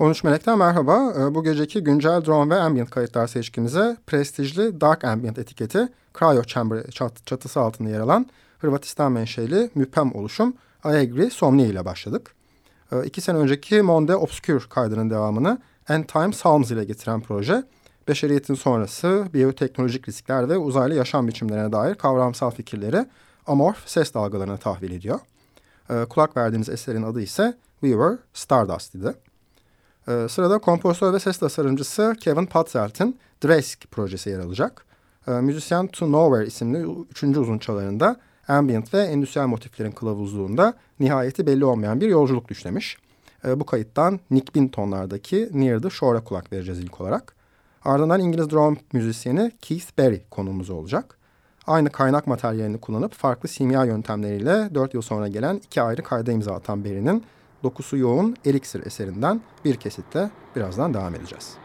13 Melek'ten merhaba. Ee, bu geceki güncel drone ve ambient kayıtlar seçkimize prestijli Dark Ambient etiketi Cryo Chamber çatısı altında yer alan Hırvatistan menşeli müpem oluşum Aegri Somni ile başladık. Ee, iki sene önceki Monde Obscure kaydının devamını End Time Psalms ile getiren proje, beşeriyetin sonrası biyoteknolojik riskler ve uzaylı yaşam biçimlerine dair kavramsal fikirleri amorf ses dalgalarına tahvil ediyor. Ee, kulak verdiğimiz eserin adı ise We Were Stardust idi. Ee, sırada kompozitör ve ses tasarımcısı Kevin Patzelt'in Dresk projesi yer alacak. Ee, müzisyen To Nowhere isimli üçüncü uzun çalarında ambient ve endüstriyel motiflerin kılavuzluğunda nihayeti belli olmayan bir yolculuk düşlemiş. Ee, bu kayıttan Nick Binton'lardaki Near the Shore'a kulak vereceğiz ilk olarak. Ardından İngiliz drone müzisyeni Keith Berry konumuz olacak. Aynı kaynak materyalini kullanıp farklı simya yöntemleriyle 4 yıl sonra gelen iki ayrı kayda imza atan Berry'nin dokusu yoğun Elixir eserinden bir kesitle birazdan devam edeceğiz.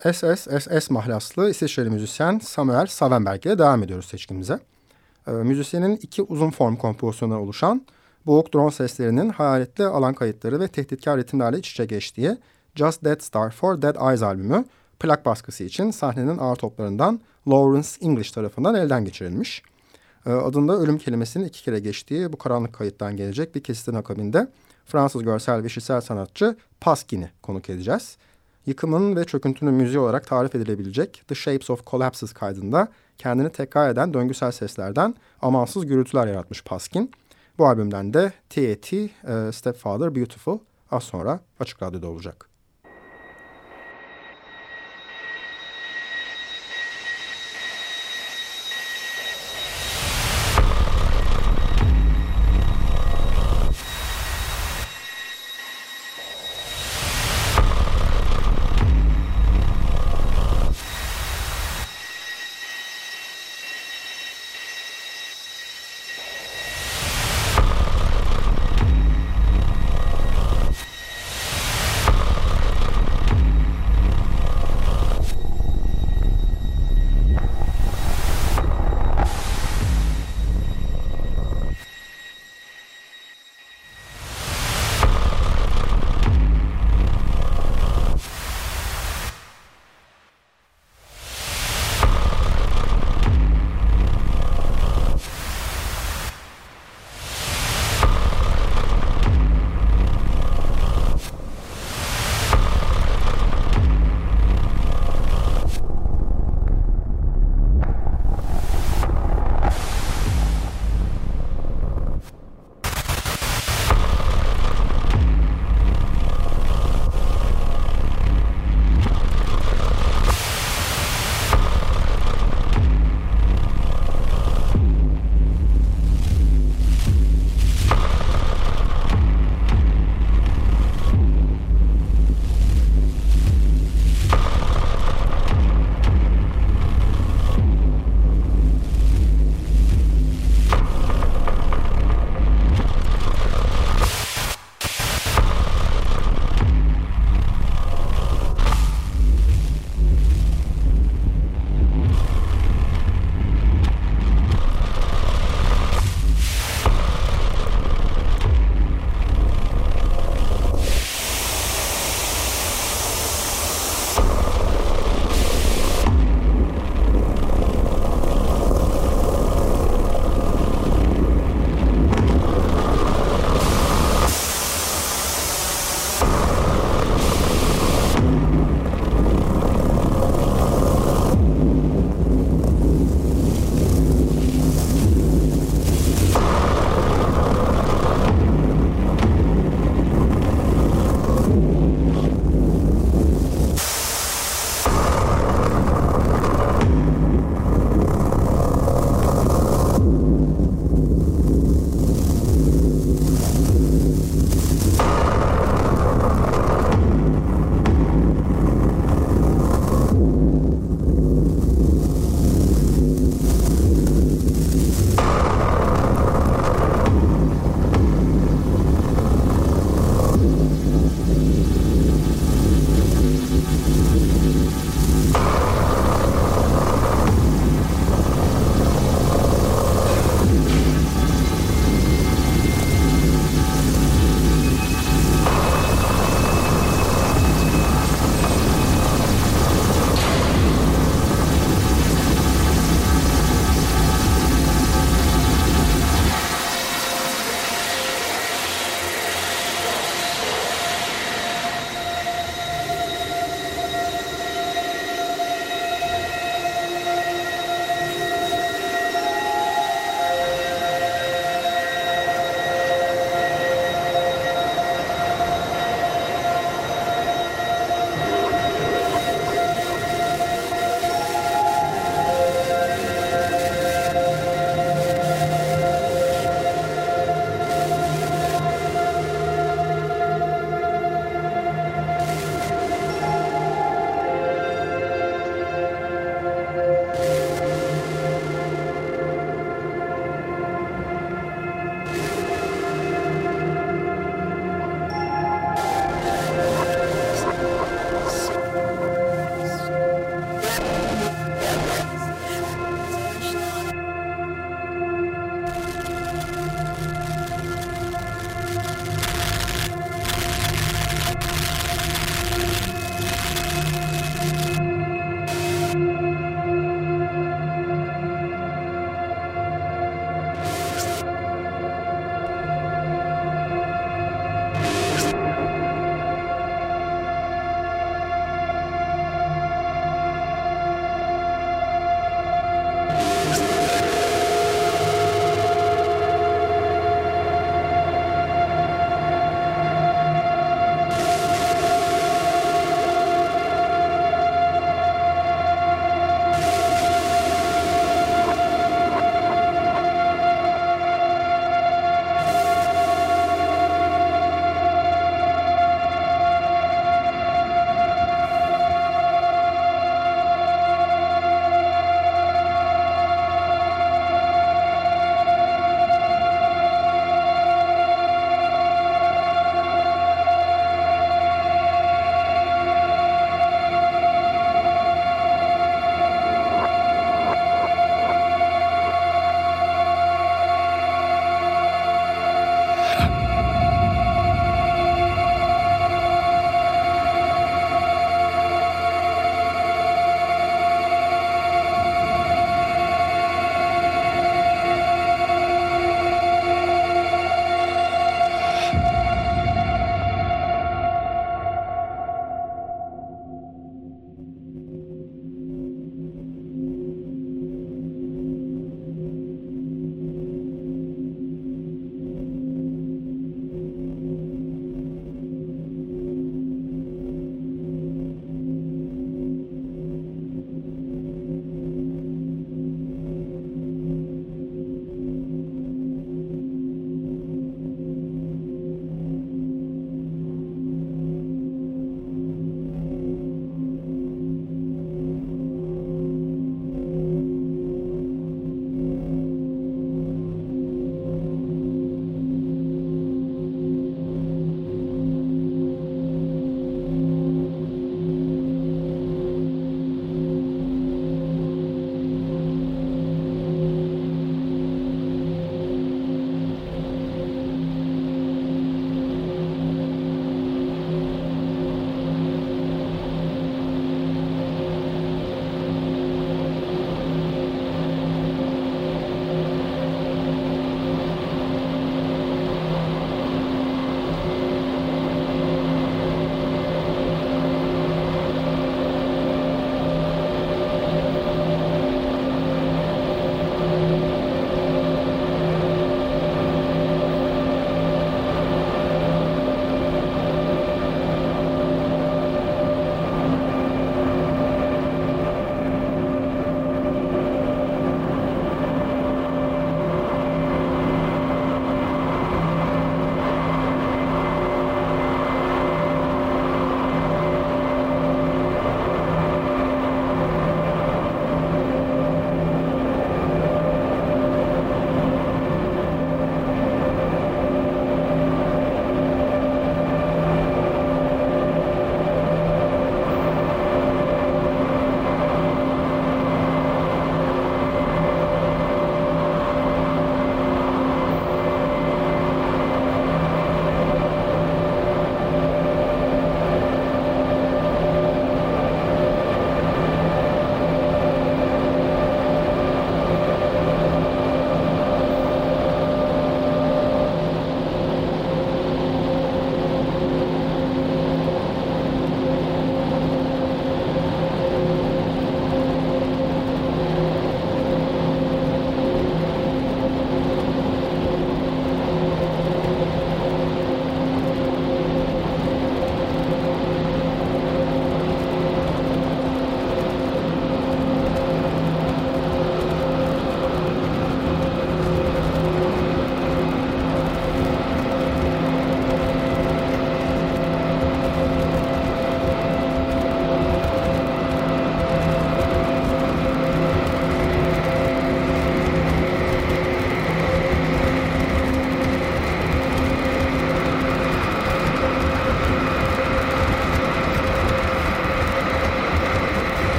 SSSS mahlaslı İsviçreli müzisyen Samuel Savenberg ile devam ediyoruz seçkimize. E, müzisyenin iki uzun form kompozisyonları oluşan boğuk drone seslerinin hayaletli alan kayıtları ve tehditkar ritimlerle iç içe geçtiği Just Dead Star for Dead Eyes albümü plak baskısı için sahnenin ağır toplarından Lawrence English tarafından elden geçirilmiş. E, adında ölüm kelimesinin iki kere geçtiği bu karanlık kayıttan gelecek bir kesitin akabinde Fransız görsel ve işitsel sanatçı Paskin'i konuk edeceğiz. Yıkımın ve çöküntünün müziği olarak tarif edilebilecek The Shapes of Collapses kaydında kendini tekrar eden döngüsel seslerden amansız gürültüler yaratmış Paskin. Bu albümden de T.A.T. E, Stepfather Beautiful az sonra Açık Radyo'da olacak.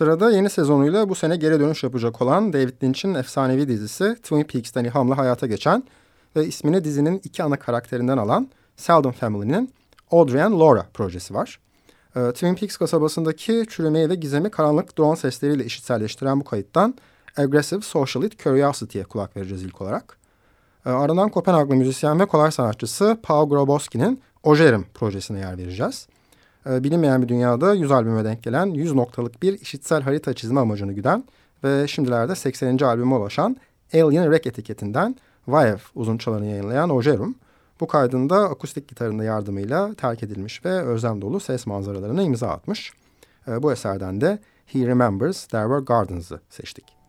Sırada yeni sezonuyla bu sene geri dönüş yapacak olan David Lynch'in efsanevi dizisi Twin Peaks'ten ilhamla hayata geçen ve ismini dizinin iki ana karakterinden alan Seldon Family'nin Audrey and Laura projesi var. E, Twin Peaks kasabasındaki çürümeyi ve gizemi karanlık drone sesleriyle eşitselleştiren bu kayıttan Aggressive Socialite Curiosity'ye kulak vereceğiz ilk olarak. E, ardından Kopenhaglı müzisyen ve kolay sanatçısı Paul Grabowski'nin Ojerim projesine yer vereceğiz. E, bilinmeyen bir dünyada 100 albüme denk gelen 100 noktalık bir işitsel harita çizme amacını güden ve şimdilerde 80. albüme ulaşan Alien Rec etiketinden Vaev uzun çalarını yayınlayan Ojerum, bu kaydında akustik gitarında yardımıyla terk edilmiş ve özlem dolu ses manzaralarına imza atmış. E, bu eserden de He Remembers There Were Gardens'ı seçtik.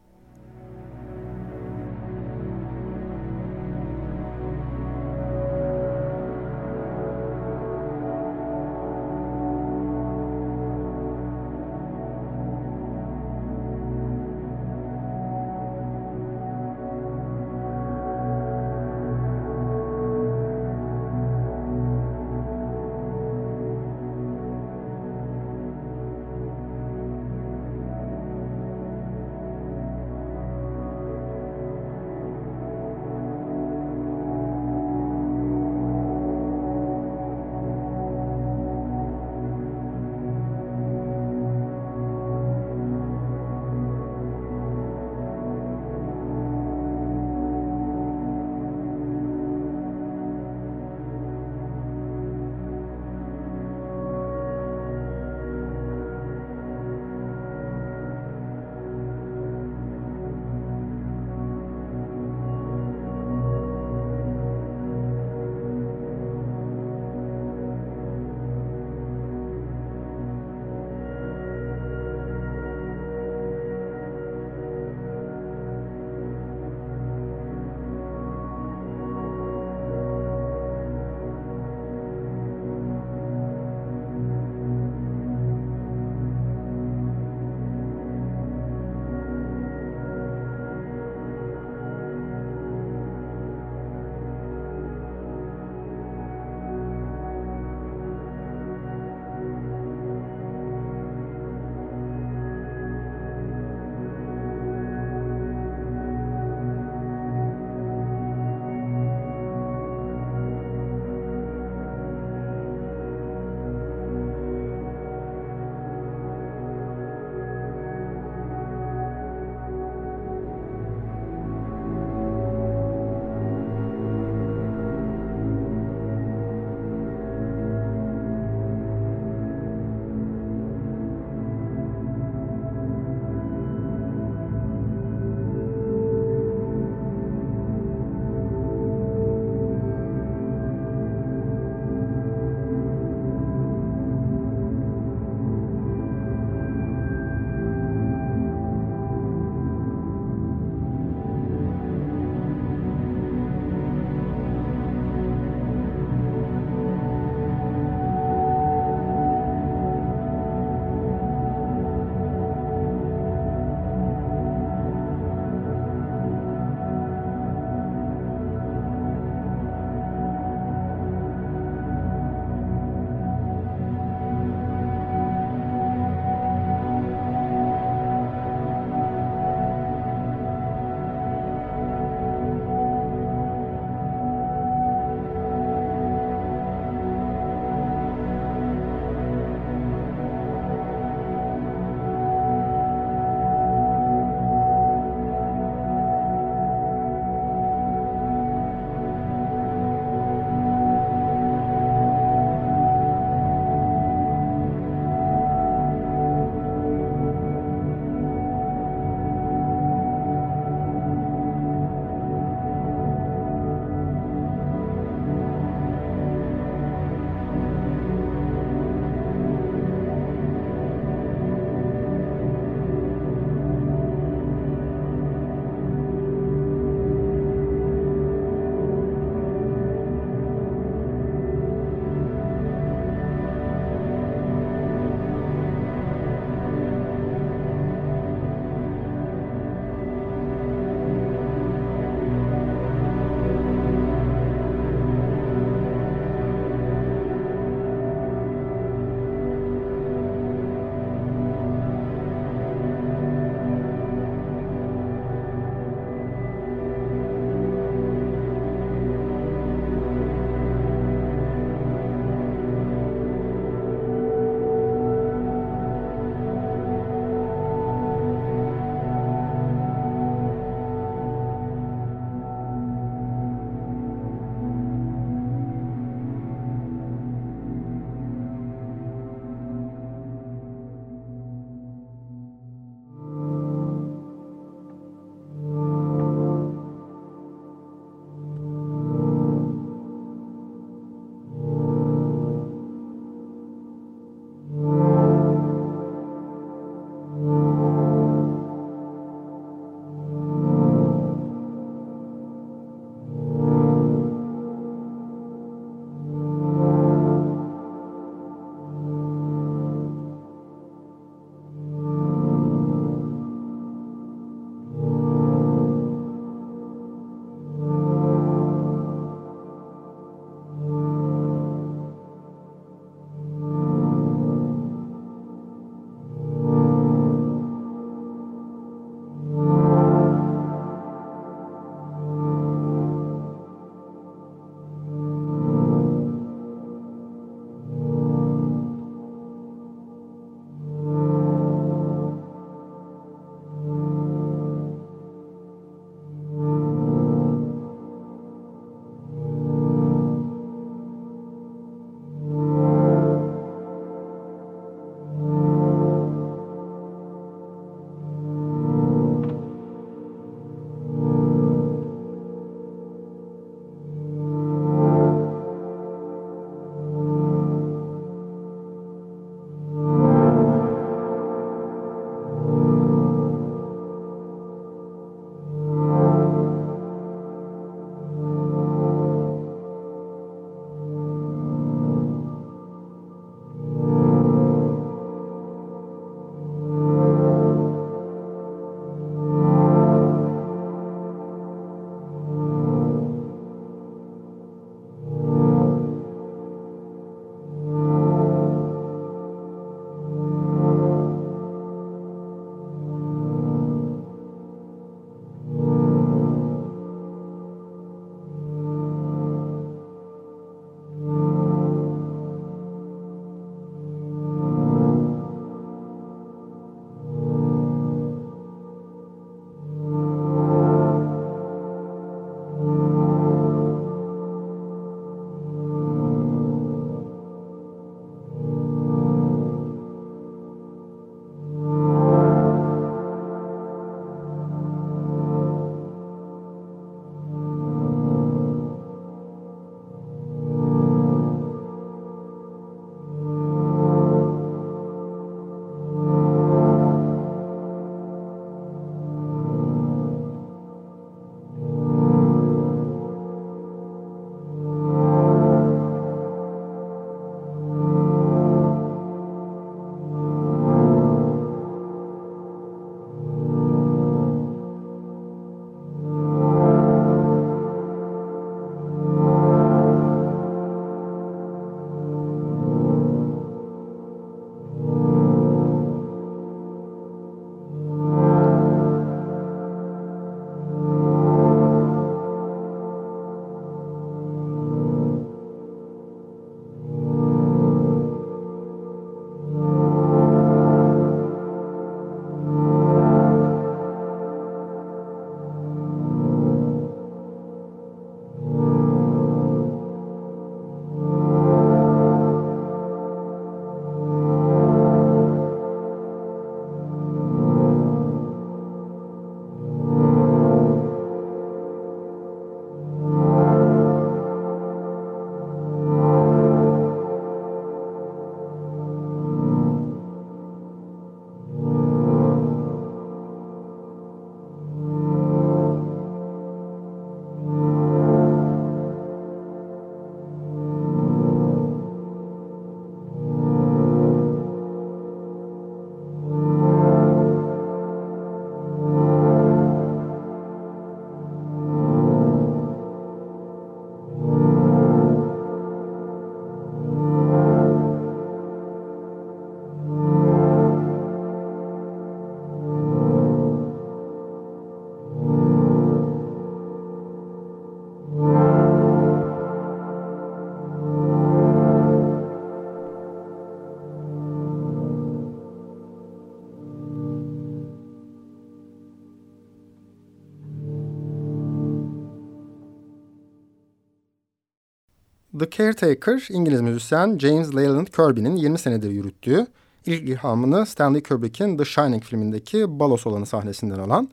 Caretaker, İngiliz müzisyen James Leyland Kirby'nin 20 senedir yürüttüğü, ilk ilhamını Stanley Kubrick'in The Shining filmindeki balo solanı sahnesinden alan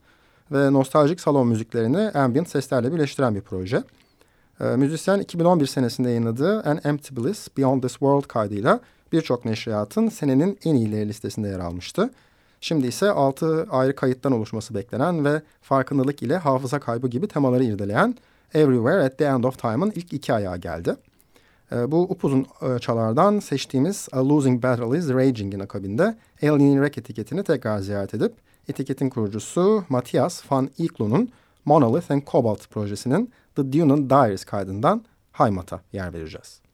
ve nostaljik salon müziklerini ambient seslerle birleştiren bir proje. E, müzisyen 2011 senesinde yayınladığı An Empty Bliss Beyond This World kaydıyla birçok neşriyatın senenin en iyileri listesinde yer almıştı. Şimdi ise 6 ayrı kayıttan oluşması beklenen ve farkındalık ile hafıza kaybı gibi temaları irdeleyen Everywhere at the End of Time'ın ilk iki ayağı geldi. E, bu upuzun e, çalardan seçtiğimiz A Losing Battle is Raging'in akabinde Alien Rec etiketini tekrar ziyaret edip etiketin kurucusu Matthias van Eeklo'nun Monolith and Cobalt projesinin The Dune'un Diaries kaydından Haymat'a yer vereceğiz.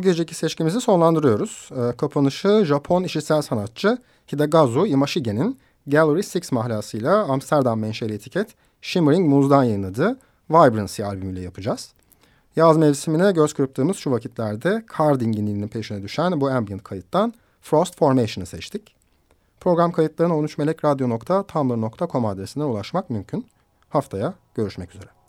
Bu geceki seçkimizi sonlandırıyoruz. E, kapanışı Japon işitsel sanatçı Hidagazu Imashige'nin Gallery 6 mahlasıyla Amsterdam menşeli etiket Shimmering Moose'dan yayınladığı Vibrancy albümüyle yapacağız. Yaz mevsimine göz kırptığımız şu vakitlerde kar dinginliğinin peşine düşen bu ambient kayıttan Frost Formation'ı seçtik. Program kayıtlarına 13melekradyo.tumblr.com adresinden ulaşmak mümkün. Haftaya görüşmek üzere.